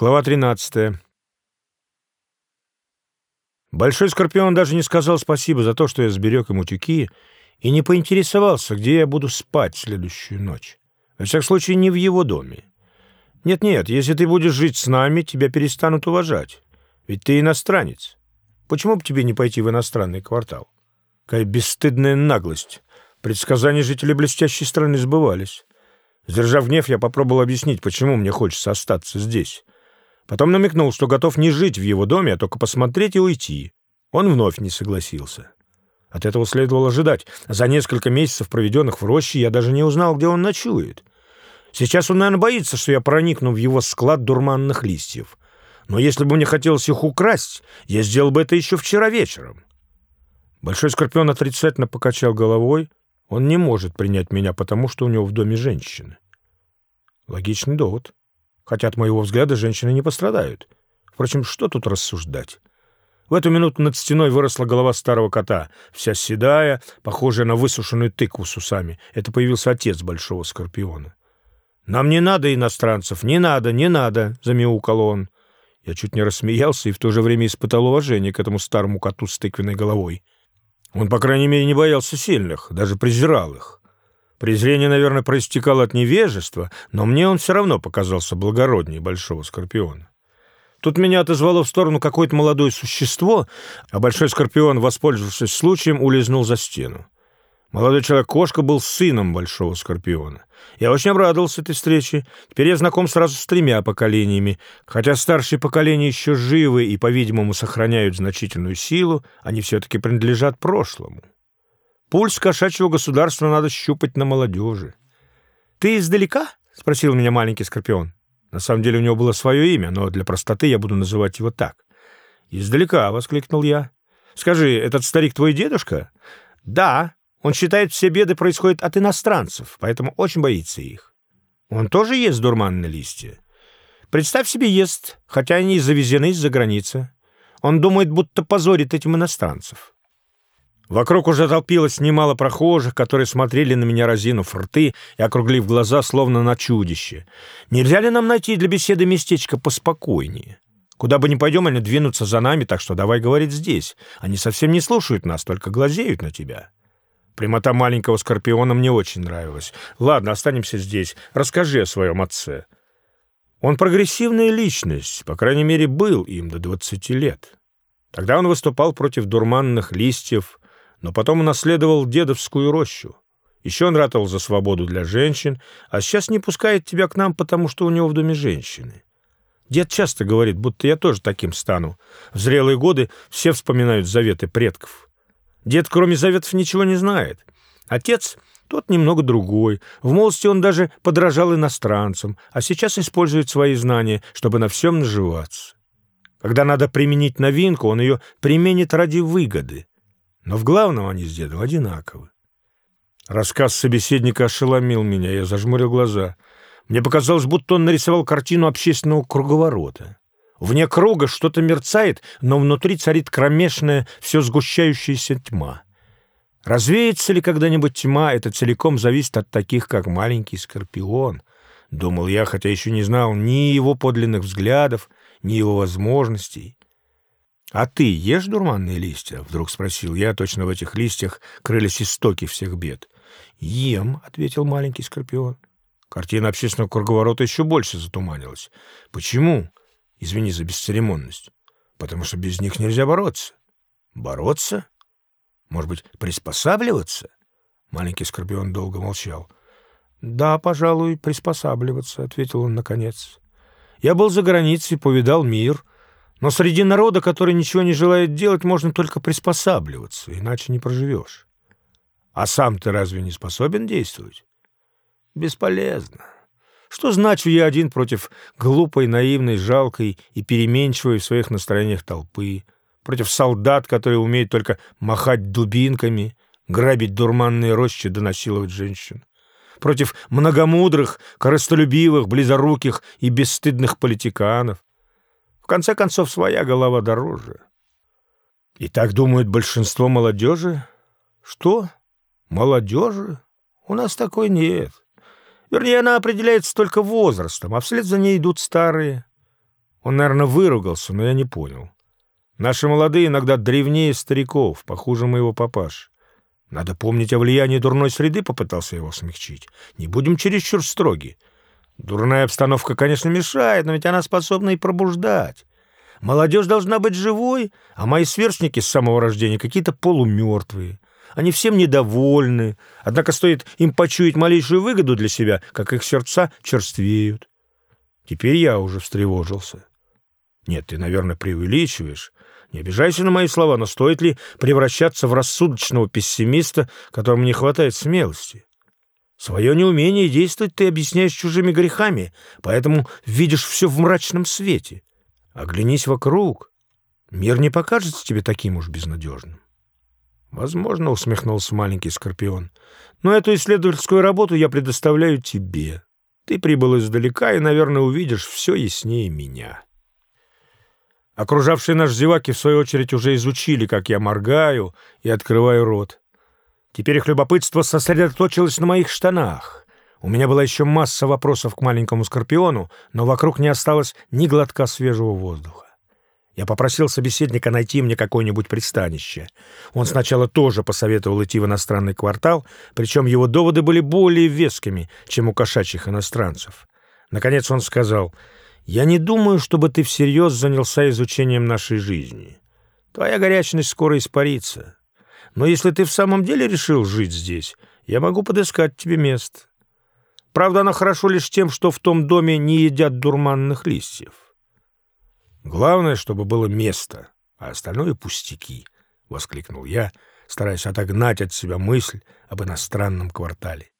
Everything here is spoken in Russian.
Глава 13. Большой Скорпион даже не сказал спасибо за то, что я сберег ему тюки, и не поинтересовался, где я буду спать следующую ночь. Во всяком случае, не в его доме. Нет-нет, если ты будешь жить с нами, тебя перестанут уважать. Ведь ты иностранец. Почему бы тебе не пойти в иностранный квартал? Какая бесстыдная наглость. Предсказания жителей блестящей страны сбывались. Сдержав гнев, я попробовал объяснить, почему мне хочется остаться здесь. Потом намекнул, что готов не жить в его доме, а только посмотреть и уйти. Он вновь не согласился. От этого следовало ожидать. За несколько месяцев, проведенных в роще, я даже не узнал, где он ночует. Сейчас он, наверное, боится, что я проникну в его склад дурманных листьев. Но если бы мне хотелось их украсть, я сделал бы это еще вчера вечером. Большой скорпион отрицательно покачал головой. Он не может принять меня, потому что у него в доме женщины. Логичный довод хотя от моего взгляда женщины не пострадают. Впрочем, что тут рассуждать? В эту минуту над стеной выросла голова старого кота, вся седая, похожая на высушенную тыкву с усами. Это появился отец большого скорпиона. «Нам не надо иностранцев, не надо, не надо!» — замяукал он. Я чуть не рассмеялся и в то же время испытал уважение к этому старому коту с тыквенной головой. Он, по крайней мере, не боялся сильных, даже презирал их. Презрение, наверное, проистекало от невежества, но мне он все равно показался благороднее большого скорпиона. Тут меня отозвало в сторону какое-то молодое существо, а большой скорпион, воспользовавшись случаем, улизнул за стену. Молодой человек-кошка был сыном большого скорпиона. Я очень обрадовался этой встрече. Теперь я знаком сразу с тремя поколениями. Хотя старшие поколения еще живы и, по-видимому, сохраняют значительную силу, они все-таки принадлежат прошлому. Пульс кошачьего государства надо щупать на молодежи. «Ты издалека?» — спросил меня маленький скорпион. На самом деле у него было свое имя, но для простоты я буду называть его так. «Издалека!» — воскликнул я. «Скажи, этот старик твой дедушка?» «Да. Он считает, все беды происходят от иностранцев, поэтому очень боится их. Он тоже ест дурманные листья. Представь себе, ест, хотя они завезены из-за границы. Он думает, будто позорит этим иностранцев. Вокруг уже толпилось немало прохожих, которые смотрели на меня разинув рты и округлив глаза, словно на чудище. Нельзя ли нам найти для беседы местечко поспокойнее? Куда бы ни пойдем, они двинутся за нами, так что давай говорить здесь. Они совсем не слушают нас, только глазеют на тебя. Прямота маленького скорпиона мне очень нравилась. Ладно, останемся здесь. Расскажи о своем отце. Он прогрессивная личность, по крайней мере, был им до 20 лет. Тогда он выступал против дурманных листьев, но потом унаследовал дедовскую рощу. Еще он ратовал за свободу для женщин, а сейчас не пускает тебя к нам, потому что у него в доме женщины. Дед часто говорит, будто я тоже таким стану. В зрелые годы все вспоминают заветы предков. Дед, кроме заветов, ничего не знает. Отец тот немного другой. В молодости он даже подражал иностранцам, а сейчас использует свои знания, чтобы на всем наживаться. Когда надо применить новинку, он ее применит ради выгоды. Но в главном они с дедом одинаковы. Рассказ собеседника ошеломил меня, я зажмурил глаза. Мне показалось, будто он нарисовал картину общественного круговорота. Вне круга что-то мерцает, но внутри царит кромешная, все сгущающаяся тьма. Развеется ли когда-нибудь тьма, это целиком зависит от таких, как маленький скорпион. Думал я, хотя еще не знал ни его подлинных взглядов, ни его возможностей. «А ты ешь дурманные листья?» — вдруг спросил я. Точно в этих листьях крылись истоки всех бед. «Ем», — ответил маленький скорпион. Картина общественного круговорота еще больше затуманилась. «Почему?» «Извини за бесцеремонность. Потому что без них нельзя бороться». «Бороться? Может быть, приспосабливаться?» Маленький скорпион долго молчал. «Да, пожалуй, приспосабливаться», — ответил он наконец. «Я был за границей, повидал мир». Но среди народа, который ничего не желает делать, можно только приспосабливаться, иначе не проживешь. А сам ты разве не способен действовать? Бесполезно. Что значу я один против глупой, наивной, жалкой и переменчивой в своих настроениях толпы, против солдат, которые умеют только махать дубинками, грабить дурманные рощи да насиловать женщин, против многомудрых, корыстолюбивых, близоруких и бесстыдных политиканов, конце концов, своя голова дороже. И так думает большинство молодежи. Что? Молодежи? У нас такой нет. Вернее, она определяется только возрастом, а вслед за ней идут старые. Он, наверное, выругался, но я не понял. Наши молодые иногда древнее стариков, похуже моего папаш. Надо помнить о влиянии дурной среды, попытался его смягчить. Не будем чересчур строги. Дурная обстановка, конечно, мешает, но ведь она способна и пробуждать. Молодежь должна быть живой, а мои сверстники с самого рождения какие-то полумертвые. Они всем недовольны, однако стоит им почуять малейшую выгоду для себя, как их сердца черствеют. Теперь я уже встревожился. Нет, ты, наверное, преувеличиваешь. Не обижайся на мои слова, но стоит ли превращаться в рассудочного пессимиста, которому не хватает смелости? Свое неумение действовать ты объясняешь чужими грехами, поэтому видишь все в мрачном свете. Оглянись вокруг. Мир не покажется тебе таким уж безнадежным. Возможно, усмехнулся маленький скорпион. Но эту исследовательскую работу я предоставляю тебе. Ты прибыл издалека и, наверное, увидишь все яснее меня. Окружавшие наш зеваки, в свою очередь, уже изучили, как я моргаю и открываю рот. Теперь их любопытство сосредоточилось на моих штанах. У меня была еще масса вопросов к маленькому скорпиону, но вокруг не осталось ни глотка свежего воздуха. Я попросил собеседника найти мне какое-нибудь пристанище. Он сначала тоже посоветовал идти в иностранный квартал, причем его доводы были более вескими, чем у кошачьих иностранцев. Наконец он сказал — я не думаю, чтобы ты всерьез занялся изучением нашей жизни. Твоя горячность скоро испарится. Но если ты в самом деле решил жить здесь, я могу подыскать тебе место. Правда, оно хорошо лишь тем, что в том доме не едят дурманных листьев. Главное, чтобы было место, а остальное — пустяки, — воскликнул я, стараясь отогнать от себя мысль об иностранном квартале.